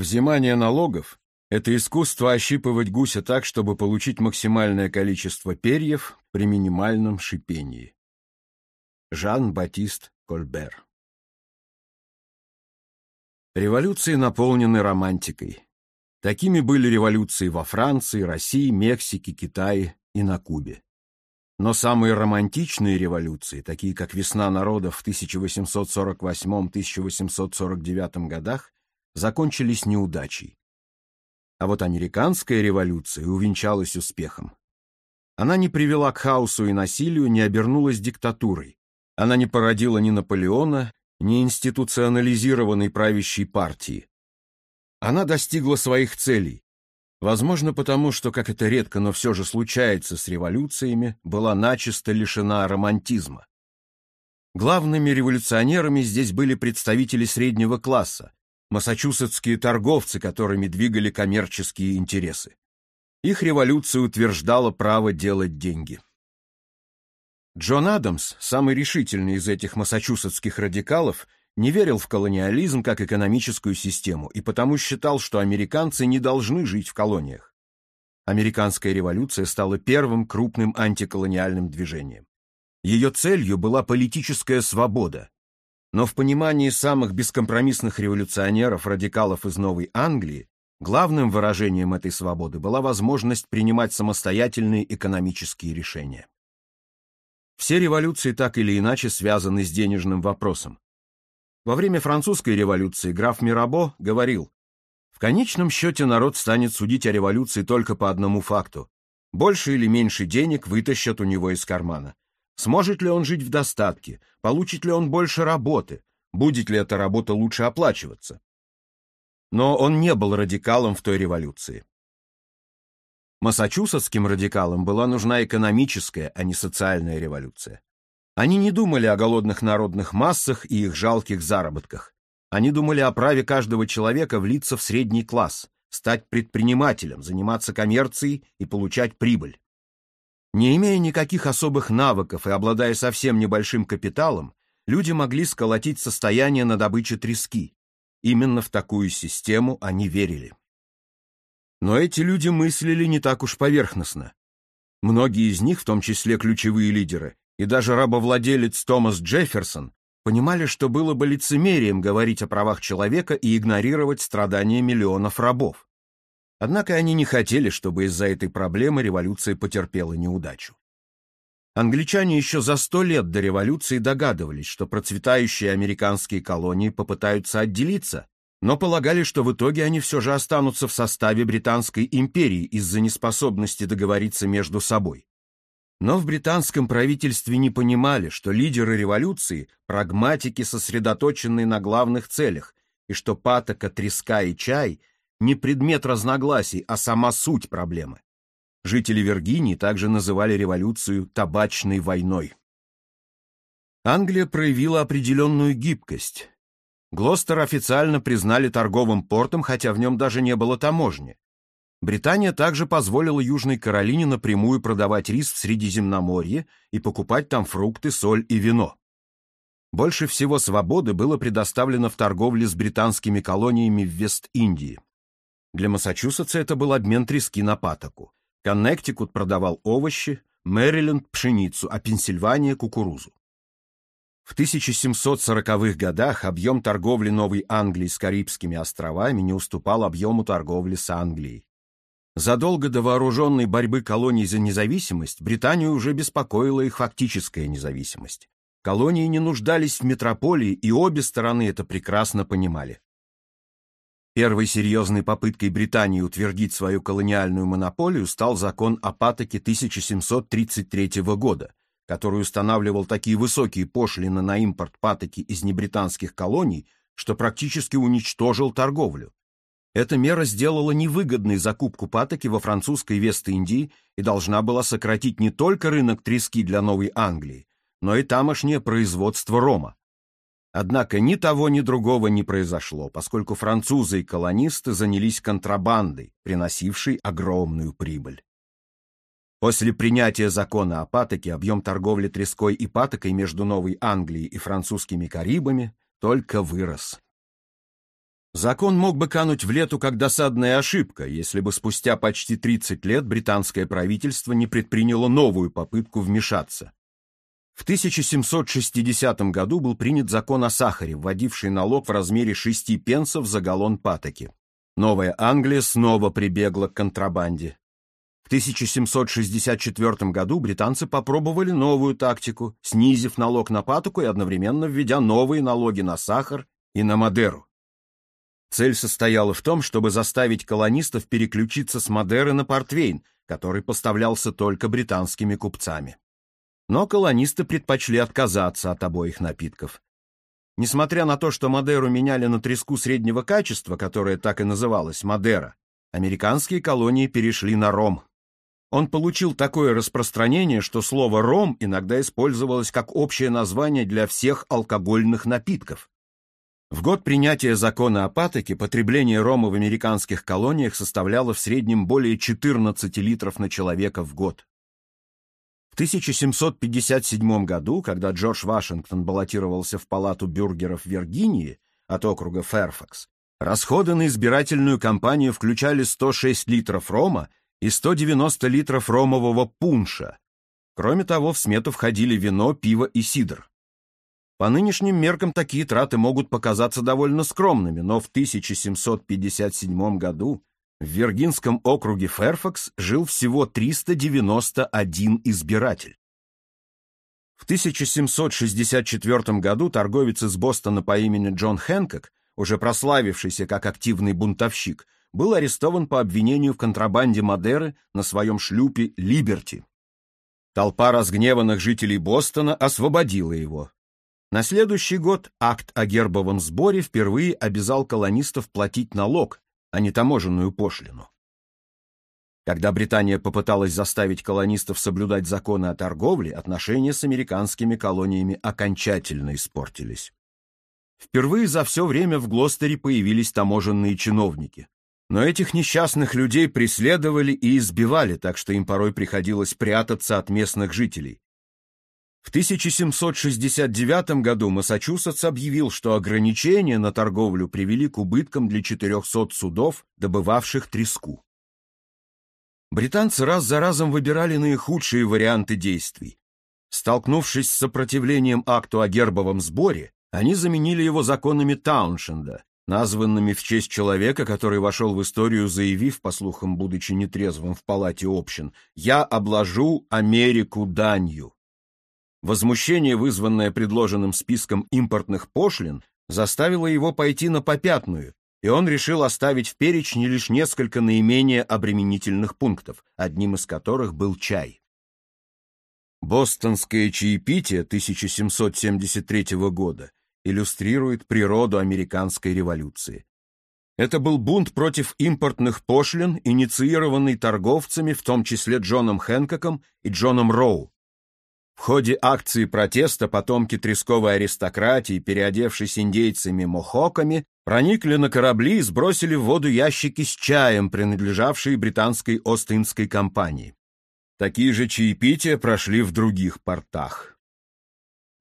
Взимание налогов – это искусство ощипывать гуся так, чтобы получить максимальное количество перьев при минимальном шипении. Жан-Батист Кольбер Революции наполнены романтикой. Такими были революции во Франции, России, Мексике, Китае и на Кубе. Но самые романтичные революции, такие как «Весна народов» в 1848-1849 годах, закончились неудачей. А вот американская революция увенчалась успехом. Она не привела к хаосу и насилию, не обернулась диктатурой. Она не породила ни Наполеона, ни институционализированной правящей партии. Она достигла своих целей. Возможно, потому что, как это редко, но все же случается с революциями, была начисто лишена романтизма. Главными революционерами здесь были представители среднего класса, массачусетские торговцы, которыми двигали коммерческие интересы. Их революция утверждала право делать деньги. Джон Адамс, самый решительный из этих массачусетских радикалов, не верил в колониализм как экономическую систему и потому считал, что американцы не должны жить в колониях. Американская революция стала первым крупным антиколониальным движением. Ее целью была политическая свобода, но в понимании самых бескомпромиссных революционеров, радикалов из Новой Англии, главным выражением этой свободы была возможность принимать самостоятельные экономические решения. Все революции так или иначе связаны с денежным вопросом. Во время французской революции граф Мирабо говорил, в конечном счете народ станет судить о революции только по одному факту. Больше или меньше денег вытащат у него из кармана. Сможет ли он жить в достатке? Получит ли он больше работы? Будет ли эта работа лучше оплачиваться? Но он не был радикалом в той революции. Массачусетским радикалам была нужна экономическая, а не социальная революция. Они не думали о голодных народных массах и их жалких заработках. Они думали о праве каждого человека влиться в средний класс, стать предпринимателем, заниматься коммерцией и получать прибыль. Не имея никаких особых навыков и обладая совсем небольшим капиталом, люди могли сколотить состояние на добыче трески. Именно в такую систему они верили. Но эти люди мыслили не так уж поверхностно. Многие из них, в том числе ключевые лидеры, и даже рабовладелец Томас Джефферсон, понимали, что было бы лицемерием говорить о правах человека и игнорировать страдания миллионов рабов. Однако они не хотели, чтобы из-за этой проблемы революция потерпела неудачу. Англичане еще за сто лет до революции догадывались, что процветающие американские колонии попытаются отделиться, но полагали, что в итоге они все же останутся в составе Британской империи из-за неспособности договориться между собой. Но в британском правительстве не понимали, что лидеры революции – прагматики, сосредоточенные на главных целях, и что патока, треска и чай не предмет разногласий, а сама суть проблемы. Жители Виргинии также называли революцию «табачной войной». Англия проявила определенную гибкость. Глостер официально признали торговым портом, хотя в нем даже не было таможни. Британия также позволила Южной Каролине напрямую продавать рис в Средиземноморье и покупать там фрукты, соль и вино. Больше всего свободы было предоставлено в торговле с британскими колониями в Вест-Индии. Для Массачусетса это был обмен трески на патоку. Коннектикут продавал овощи, Мэриленд – пшеницу, а Пенсильвания – кукурузу. В 1740-х годах объем торговли Новой Англии с Карибскими островами не уступал объему торговли с Англией. Задолго до вооруженной борьбы колоний за независимость Британию уже беспокоила их фактическая независимость. Колонии не нуждались в метрополии, и обе стороны это прекрасно понимали. Первой серьезной попыткой Британии утвердить свою колониальную монополию стал закон о патоке 1733 года, который устанавливал такие высокие пошлины на импорт патоки из небританских колоний, что практически уничтожил торговлю. Эта мера сделала невыгодной закупку патоки во французской Вест-Индии и должна была сократить не только рынок трески для Новой Англии, но и тамошнее производство рома. Однако ни того, ни другого не произошло, поскольку французы и колонисты занялись контрабандой, приносившей огромную прибыль. После принятия закона о патоке объем торговли треской и патокой между Новой Англией и французскими Карибами только вырос. Закон мог бы кануть в лету как досадная ошибка, если бы спустя почти 30 лет британское правительство не предприняло новую попытку вмешаться. В 1760 году был принят закон о сахаре, вводивший налог в размере 6 пенсов за галлон патоки. Новая Англия снова прибегла к контрабанде. В 1764 году британцы попробовали новую тактику, снизив налог на патоку и одновременно введя новые налоги на сахар и на Мадеру. Цель состояла в том, чтобы заставить колонистов переключиться с Мадеры на портвейн, который поставлялся только британскими купцами. Но колонисты предпочли отказаться от обоих напитков. Несмотря на то, что Мадеру меняли на треску среднего качества, которая так и называлась Мадера, американские колонии перешли на ром. Он получил такое распространение, что слово «ром» иногда использовалось как общее название для всех алкогольных напитков. В год принятия закона о патоке потребление рома в американских колониях составляло в среднем более 14 литров на человека в год. В 1757 году, когда Джордж Вашингтон баллотировался в палату бюргеров Виргинии от округа Фэрфакс, расходы на избирательную кампанию включали 106 литров рома и 190 литров ромового пунша. Кроме того, в смету входили вино, пиво и сидр. По нынешним меркам такие траты могут показаться довольно скромными, но в 1757 году в Виргинском округе Фэрфакс жил всего 391 избиратель. В 1764 году торговец из Бостона по имени Джон Хэнкок, уже прославившийся как активный бунтовщик, был арестован по обвинению в контрабанде Мадеры на своем шлюпе «Либерти». Толпа разгневанных жителей Бостона освободила его. На следующий год акт о гербовом сборе впервые обязал колонистов платить налог, а не таможенную пошлину. Когда Британия попыталась заставить колонистов соблюдать законы о торговле, отношения с американскими колониями окончательно испортились. Впервые за все время в Глостере появились таможенные чиновники. Но этих несчастных людей преследовали и избивали, так что им порой приходилось прятаться от местных жителей. В 1769 году Массачусетс объявил, что ограничения на торговлю привели к убыткам для 400 судов, добывавших треску. Британцы раз за разом выбирали наихудшие варианты действий. Столкнувшись с сопротивлением акту о гербовом сборе, они заменили его законами Тауншенда, названными в честь человека, который вошел в историю, заявив, по слухам, будучи нетрезвым в палате общин, «Я обложу Америку данью». Возмущение, вызванное предложенным списком импортных пошлин, заставило его пойти на попятную, и он решил оставить в перечне лишь несколько наименее обременительных пунктов, одним из которых был чай. Бостонское чаепитие 1773 года иллюстрирует природу американской революции. Это был бунт против импортных пошлин, инициированный торговцами, в том числе Джоном Хэнкоком и Джоном Роу, в ходе акции протеста потомки тресковой аристократии, переодевшись индейцами-мохоками, проникли на корабли и сбросили в воду ящики с чаем, принадлежавшие британской Остинской компании. Такие же чаепития прошли в других портах.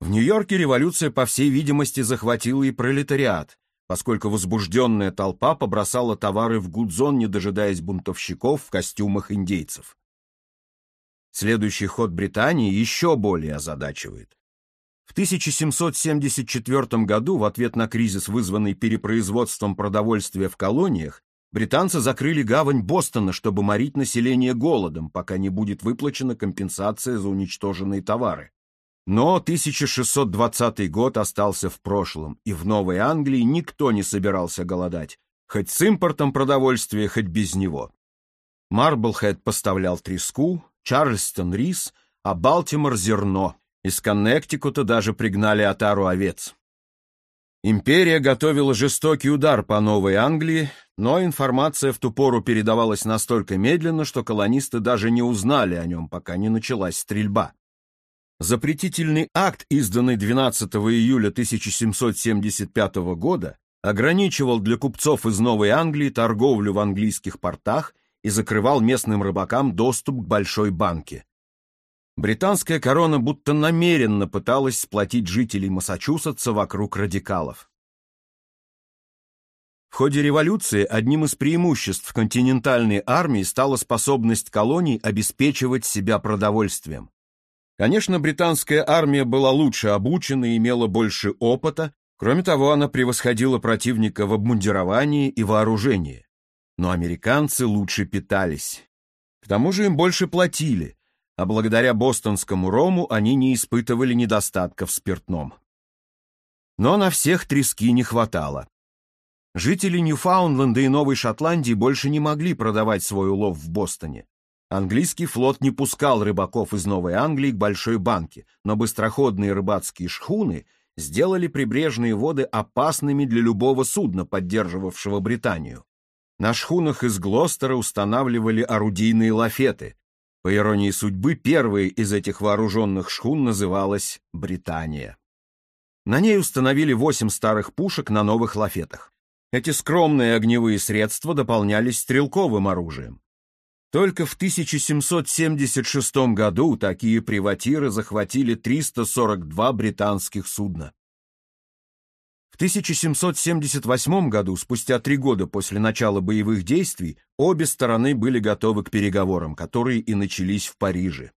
В Нью-Йорке революция, по всей видимости, захватила и пролетариат, поскольку возбужденная толпа побросала товары в Гудзон, не дожидаясь бунтовщиков в костюмах индейцев. Следующий ход Британии еще более озадачивает. В 1774 году, в ответ на кризис, вызванный перепроизводством продовольствия в колониях, британцы закрыли гавань Бостона, чтобы морить население голодом, пока не будет выплачена компенсация за уничтоженные товары. Но 1620 год остался в прошлом, и в Новой Англии никто не собирался голодать, хоть с импортом продовольствия, хоть без него. Марблхед поставлял треску, Чарльстон — рис, а Балтимор — зерно. Из Коннектикута даже пригнали отару овец. Империя готовила жестокий удар по Новой Англии, но информация в ту пору передавалась настолько медленно, что колонисты даже не узнали о нем, пока не началась стрельба. Запретительный акт, изданный 12 июля 1775 года, ограничивал для купцов из Новой Англии торговлю в английских портах и закрывал местным рыбакам доступ к большой банке. Британская корона будто намеренно пыталась сплотить жителей Массачусетса вокруг радикалов. В ходе революции одним из преимуществ континентальной армии стала способность колоний обеспечивать себя продовольствием. Конечно, британская армия была лучше обучена и имела больше опыта, кроме того, она превосходила противника в обмундировании и вооружении. Но американцы лучше питались. К тому же им больше платили, а благодаря бостонскому рому они не испытывали недостатка в спиртном. Но на всех трески не хватало. Жители Ньюфаундленда и Новой Шотландии больше не могли продавать свой улов в Бостоне. Английский флот не пускал рыбаков из Новой Англии к Большой банке, но быстроходные рыбацкие шхуны сделали прибрежные воды опасными для любого судна, поддерживавшего Британию. На шхунах из Глостера устанавливали орудийные лафеты. По иронии судьбы, первой из этих вооруженных шхун называлась «Британия». На ней установили восемь старых пушек на новых лафетах. Эти скромные огневые средства дополнялись стрелковым оружием. Только в 1776 году такие приватиры захватили 342 британских судна. В 1778 году, спустя три года после начала боевых действий, обе стороны были готовы к переговорам, которые и начались в Париже.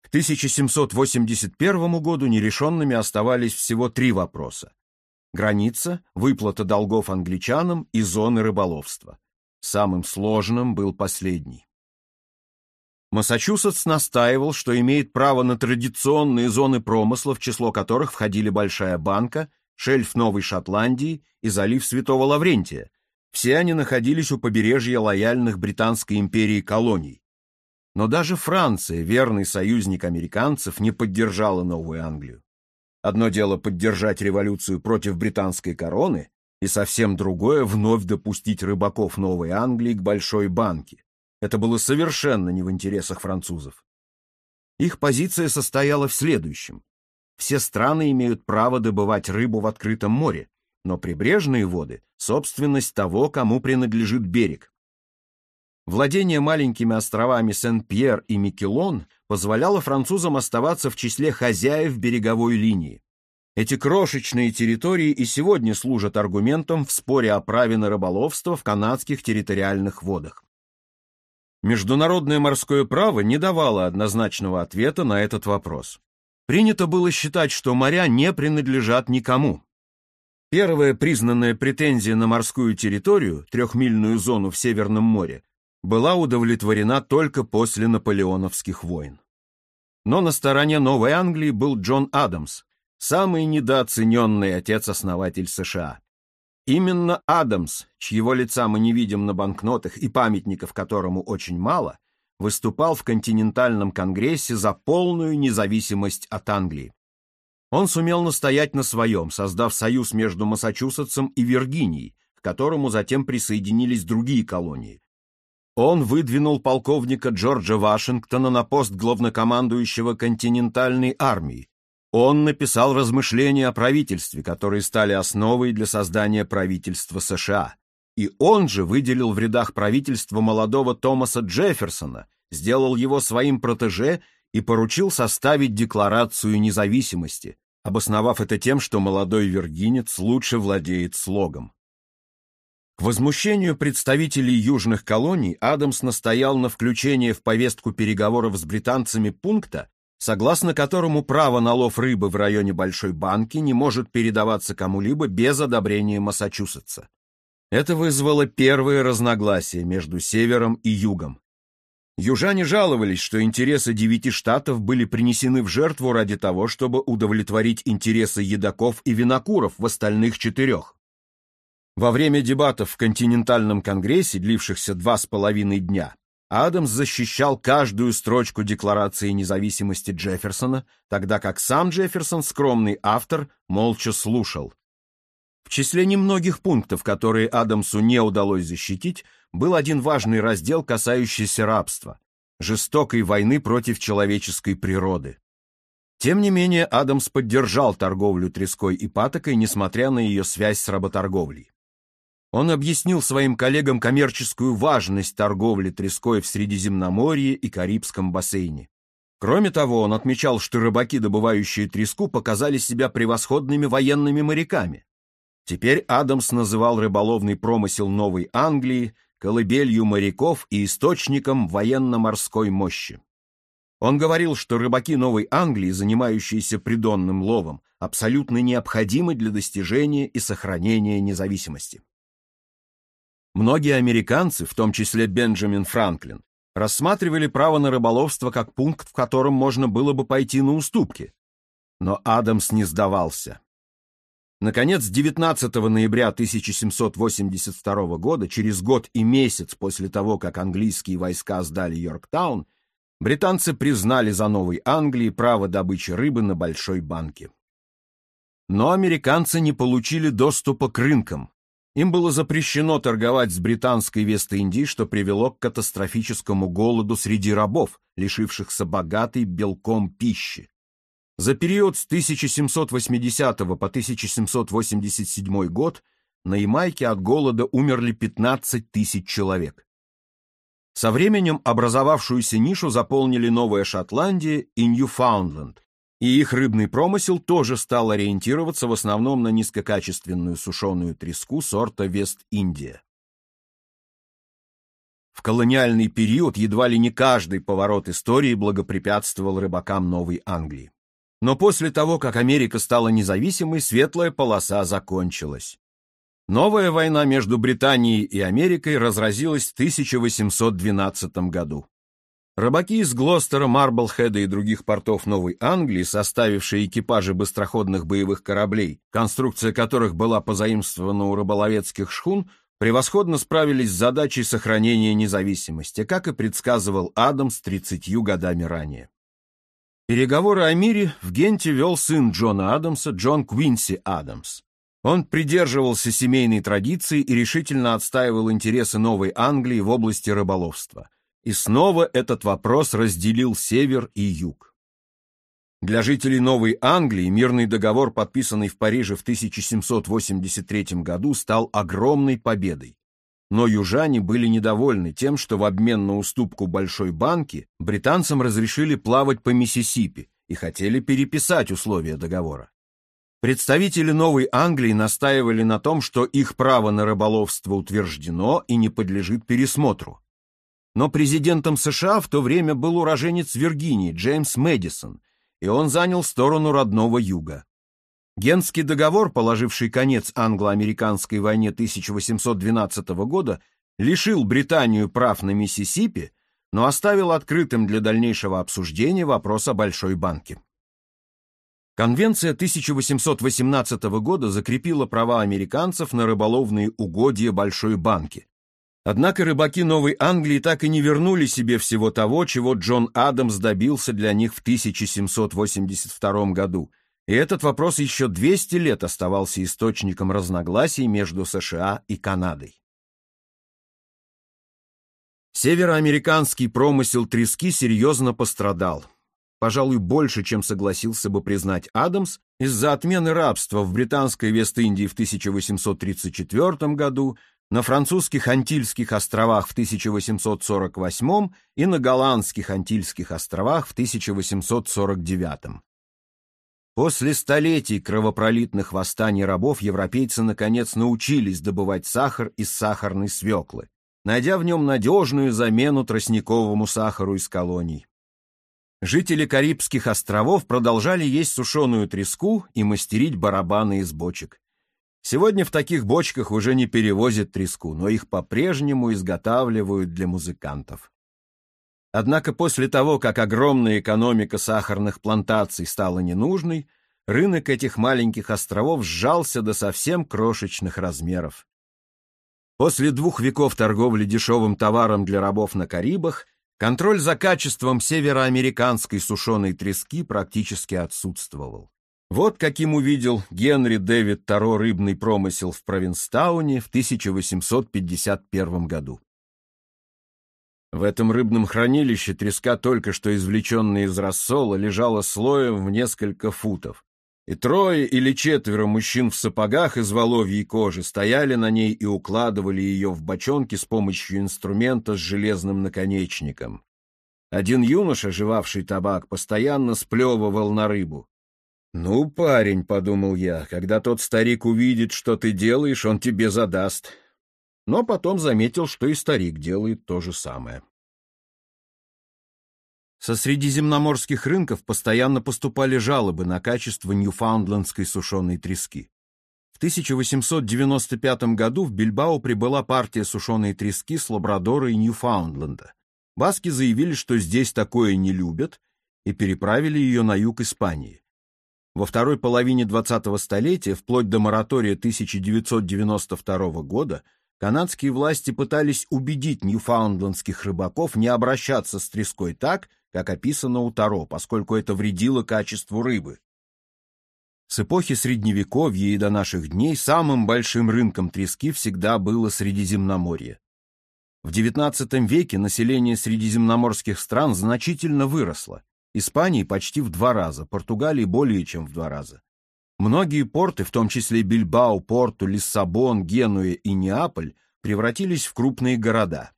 К 1781 году нерешенными оставались всего три вопроса. Граница, выплата долгов англичанам и зоны рыболовства. Самым сложным был последний. Массачусетс настаивал, что имеет право на традиционные зоны промысла, в число которых входили Большая Банка, шельф Новой Шотландии и залив Святого Лаврентия. Все они находились у побережья лояльных Британской империи колоний. Но даже Франция, верный союзник американцев, не поддержала Новую Англию. Одно дело поддержать революцию против британской короны, и совсем другое — вновь допустить рыбаков Новой Англии к Большой Банке. Это было совершенно не в интересах французов. Их позиция состояла в следующем. Все страны имеют право добывать рыбу в открытом море, но прибрежные воды – собственность того, кому принадлежит берег. Владение маленькими островами Сен-Пьер и Микелон позволяло французам оставаться в числе хозяев береговой линии. Эти крошечные территории и сегодня служат аргументом в споре о праве на рыболовство в канадских территориальных водах. Международное морское право не давало однозначного ответа на этот вопрос. Принято было считать, что моря не принадлежат никому. Первая признанная претензия на морскую территорию, трехмильную зону в Северном море, была удовлетворена только после наполеоновских войн. Но на стороне Новой Англии был Джон Адамс, самый недооцененный отец-основатель США. Именно Адамс, чьего лица мы не видим на банкнотах и памятников которому очень мало, выступал в континентальном конгрессе за полную независимость от Англии. Он сумел настоять на своем, создав союз между Массачусетсом и Виргинией, к которому затем присоединились другие колонии. Он выдвинул полковника Джорджа Вашингтона на пост главнокомандующего континентальной армии, он написал размышления о правительстве, которые стали основой для создания правительства США. И он же выделил в рядах правительства молодого Томаса Джефферсона, сделал его своим протеже и поручил составить Декларацию независимости, обосновав это тем, что молодой виргинец лучше владеет слогом. К возмущению представителей южных колоний Адамс настоял на включение в повестку переговоров с британцами пункта, согласно которому право на лов рыбы в районе Большой Банки не может передаваться кому-либо без одобрения Массачусетса. Это вызвало первые разногласия между Севером и Югом. Южане жаловались, что интересы девяти штатов были принесены в жертву ради того, чтобы удовлетворить интересы едоков и винокуров в остальных четырех. Во время дебатов в континентальном конгрессе, длившихся два с половиной дня, Адамс защищал каждую строчку Декларации независимости Джефферсона, тогда как сам Джефферсон, скромный автор, молча слушал. В числе немногих пунктов, которые Адамсу не удалось защитить, был один важный раздел, касающийся рабства, жестокой войны против человеческой природы. Тем не менее, Адамс поддержал торговлю треской и патокой, несмотря на ее связь с работорговлей. Он объяснил своим коллегам коммерческую важность торговли треской в Средиземноморье и Карибском бассейне. Кроме того, он отмечал, что рыбаки, добывающие треску, показали себя превосходными военными моряками. Теперь Адамс называл рыболовный промысел Новой Англии колыбелью моряков и источником военно-морской мощи. Он говорил, что рыбаки Новой Англии, занимающиеся придонным ловом, абсолютно необходимы для достижения и сохранения независимости. Многие американцы, в том числе Бенджамин Франклин, рассматривали право на рыболовство как пункт, в котором можно было бы пойти на уступки. Но Адамс не сдавался. Наконец, 19 ноября 1782 года, через год и месяц после того, как английские войска сдали Йорктаун, британцы признали за Новой Англией право добычи рыбы на Большой банке. Но американцы не получили доступа к рынкам. Им было запрещено торговать с британской Вест-Индией, что привело к катастрофическому голоду среди рабов, лишившихся богатой белком пищи. За период с 1780 по 1787 год на Ямайке от голода умерли 15 тысяч человек. Со временем образовавшуюся нишу заполнили Новая Шотландия и Ньюфаундленд, и их рыбный промысел тоже стал ориентироваться в основном на низкокачественную сушеную треску сорта Вест-Индия. В колониальный период едва ли не каждый поворот истории благопрепятствовал рыбакам Новой Англии. Но после того, как Америка стала независимой, светлая полоса закончилась. Новая война между Британией и Америкой разразилась в 1812 году. Рыбаки из Глостера, Марблхеда и других портов Новой Англии, составившие экипажи быстроходных боевых кораблей, конструкция которых была позаимствована у рыболовецких шхун, превосходно справились с задачей сохранения независимости, как и предсказывал Адамс 30 годами ранее. Переговоры о мире в Генте вел сын Джона Адамса, Джон Квинси Адамс. Он придерживался семейной традиции и решительно отстаивал интересы Новой Англии в области рыболовства. И снова этот вопрос разделил север и юг. Для жителей Новой Англии мирный договор, подписанный в Париже в 1783 году, стал огромной победой. Но южане были недовольны тем, что в обмен на уступку большой банки британцам разрешили плавать по Миссисипи и хотели переписать условия договора. Представители Новой Англии настаивали на том, что их право на рыболовство утверждено и не подлежит пересмотру. Но президентом США в то время был уроженец Виргинии Джеймс Мэдисон, и он занял сторону родного юга. Генский договор, положивший конец англо-американской войне 1812 года, лишил Британию прав на Миссисипи, но оставил открытым для дальнейшего обсуждения вопрос о Большой банке. Конвенция 1818 года закрепила права американцев на рыболовные угодья Большой банки. Однако рыбаки Новой Англии так и не вернули себе всего того, чего Джон Адамс добился для них в 1782 году – и этот вопрос еще 200 лет оставался источником разногласий между США и Канадой. Североамериканский промысел трески серьезно пострадал. Пожалуй, больше, чем согласился бы признать Адамс, из-за отмены рабства в британской Вест-Индии в 1834 году, на французских Антильских островах в 1848 и на голландских Антильских островах в 1849. После столетий кровопролитных восстаний рабов европейцы наконец научились добывать сахар из сахарной свеклы, найдя в нем надежную замену тростниковому сахару из колоний. Жители Карибских островов продолжали есть сушеную треску и мастерить барабаны из бочек. Сегодня в таких бочках уже не перевозят треску, но их по-прежнему изготавливают для музыкантов. Однако после того, как огромная экономика сахарных плантаций стала ненужной, рынок этих маленьких островов сжался до совсем крошечных размеров. После двух веков торговли дешевым товаром для рабов на Карибах контроль за качеством североамериканской сушеной трески практически отсутствовал. Вот каким увидел Генри Дэвид Таро рыбный промысел в Провинстауне в 1851 году. В этом рыбном хранилище треска, только что извлеченная из рассола, лежала слоем в несколько футов. И трое или четверо мужчин в сапогах из воловьей кожи стояли на ней и укладывали ее в бочонки с помощью инструмента с железным наконечником. Один юноша, жевавший табак, постоянно сплевывал на рыбу. «Ну, парень», — подумал я, — «когда тот старик увидит, что ты делаешь, он тебе задаст». Но потом заметил, что и старик делает то же самое. Со средиземноморских рынков постоянно поступали жалобы на качество ньюфаундлендской сушеной трески. В 1895 году в Бильбао прибыла партия сушеной трески с Лабрадора и Ньюфаундленда. Баски заявили, что здесь такое не любят, и переправили ее на юг Испании. Во второй половине 20-го столетия, вплоть до моратория 1992 года, канадские власти пытались убедить ньюфаундлендских рыбаков не обращаться с треской так, как описано у Таро, поскольку это вредило качеству рыбы. С эпохи Средневековья и до наших дней самым большим рынком трески всегда было Средиземноморье. В XIX веке население средиземноморских стран значительно выросло. Испании почти в два раза, Португалии более чем в два раза. Многие порты, в том числе Бильбао, Порту, Лиссабон, Генуя и Неаполь, превратились в крупные города.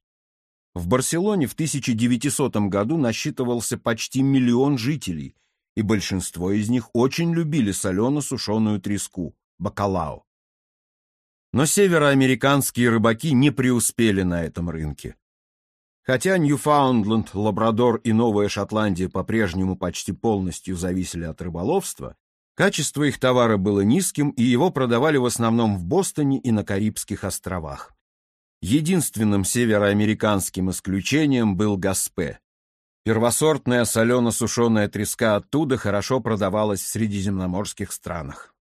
В Барселоне в 1900 году насчитывался почти миллион жителей, и большинство из них очень любили солено-сушеную треску – бакалао. Но североамериканские рыбаки не преуспели на этом рынке. Хотя Ньюфаундленд, Лабрадор и Новая Шотландия по-прежнему почти полностью зависели от рыболовства, качество их товара было низким, и его продавали в основном в Бостоне и на Карибских островах. Единственным североамериканским исключением был Гаспе. Первосортная солено-сушеная треска оттуда хорошо продавалась в средиземноморских странах.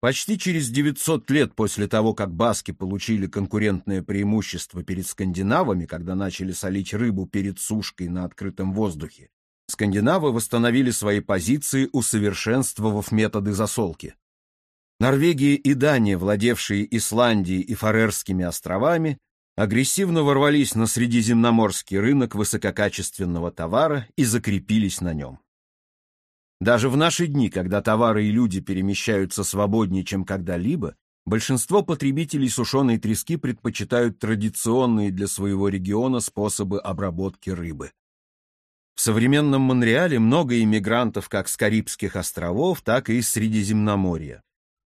Почти через 900 лет после того, как баски получили конкурентное преимущество перед скандинавами, когда начали солить рыбу перед сушкой на открытом воздухе, скандинавы восстановили свои позиции, усовершенствовав методы засолки. Норвегия и Дания, владевшие Исландией и Фарерскими островами, агрессивно ворвались на средиземноморский рынок высококачественного товара и закрепились на нем. Даже в наши дни, когда товары и люди перемещаются свободнее, чем когда-либо, большинство потребителей сушеной трески предпочитают традиционные для своего региона способы обработки рыбы. В современном Монреале много иммигрантов как с Карибских островов, так и из Средиземноморья.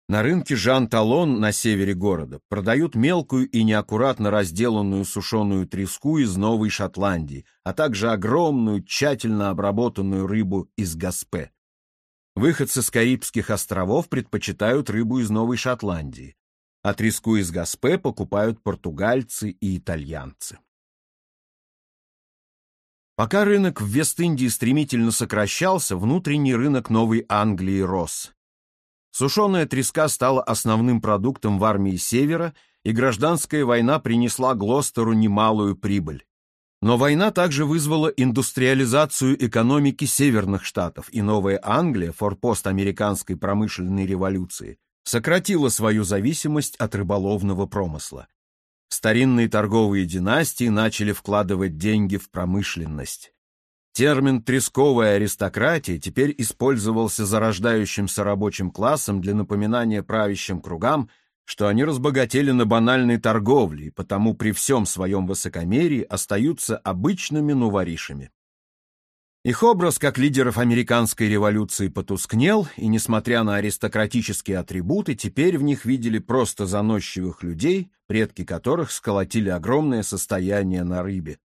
На рынке Жан-Талон на севере города продают мелкую и неаккуратно разделанную сушеную треску из Новой Шотландии, а также огромную, тщательно обработанную рыбу из Гаспе. Выходцы с Карибских островов предпочитают рыбу из Новой Шотландии, а треску из Гаспе покупают португальцы и итальянцы. Пока рынок в Вест-Индии стремительно сокращался, внутренний рынок Новой Англии рос. Сушеная треска стала основным продуктом в армии Севера, и гражданская война принесла Глостеру немалую прибыль. Но война также вызвала индустриализацию экономики северных штатов, и Новая Англия, форпост американской промышленной революции, сократила свою зависимость от рыболовного промысла. Старинные торговые династии начали вкладывать деньги в промышленность. Термин «тресковая аристократия» теперь использовался зарождающимся рабочим классом для напоминания правящим кругам, что они разбогатели на банальной торговле и потому при всем своем высокомерии остаются обычными нуворишами. Их образ как лидеров американской революции потускнел, и, несмотря на аристократические атрибуты, теперь в них видели просто заносчивых людей, предки которых сколотили огромное состояние на рыбе.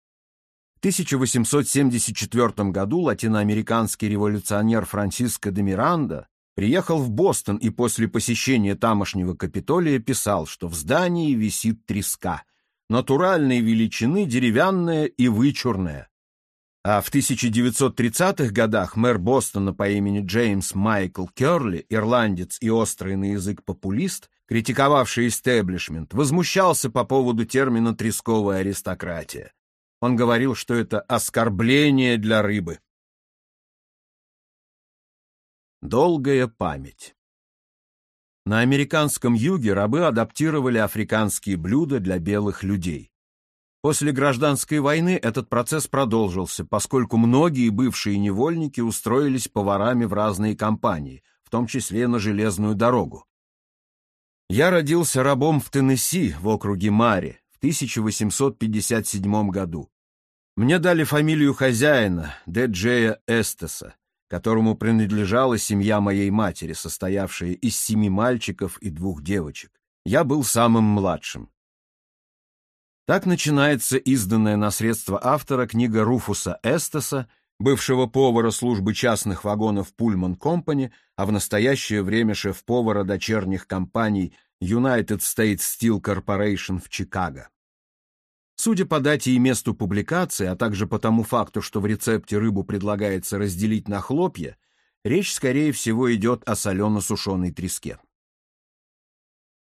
В 1874 году латиноамериканский революционер Франциско де Миранда приехал в Бостон и после посещения тамошнего Капитолия писал, что в здании висит треска, натуральной величины, деревянная и вычурная. А в 1930-х годах мэр Бостона по имени Джеймс Майкл Керли, ирландец и острый на язык популист, критиковавший истеблишмент, возмущался по поводу термина «тресковая аристократия». Он говорил, что это оскорбление для рыбы. Долгая память На американском юге рабы адаптировали африканские блюда для белых людей. После гражданской войны этот процесс продолжился, поскольку многие бывшие невольники устроились поварами в разные компании, в том числе на железную дорогу. Я родился рабом в Теннесси, в округе Мари, в 1857 году. Мне дали фамилию хозяина, Деджея Эстеса. которому принадлежала семья моей матери, состоявшая из семи мальчиков и двух девочек. Я был самым младшим. Так начинается изданная на средства автора книга Руфуса Эстеса, бывшего повара службы частных вагонов Pullman Company, а в настоящее время шеф-повара дочерних компаний United States Steel Corporation в Чикаго. Судя по дате и месту публикации, а также по тому факту, что в рецепте рыбу предлагается разделить на хлопья, речь, скорее всего, идет о солено-сушеной треске.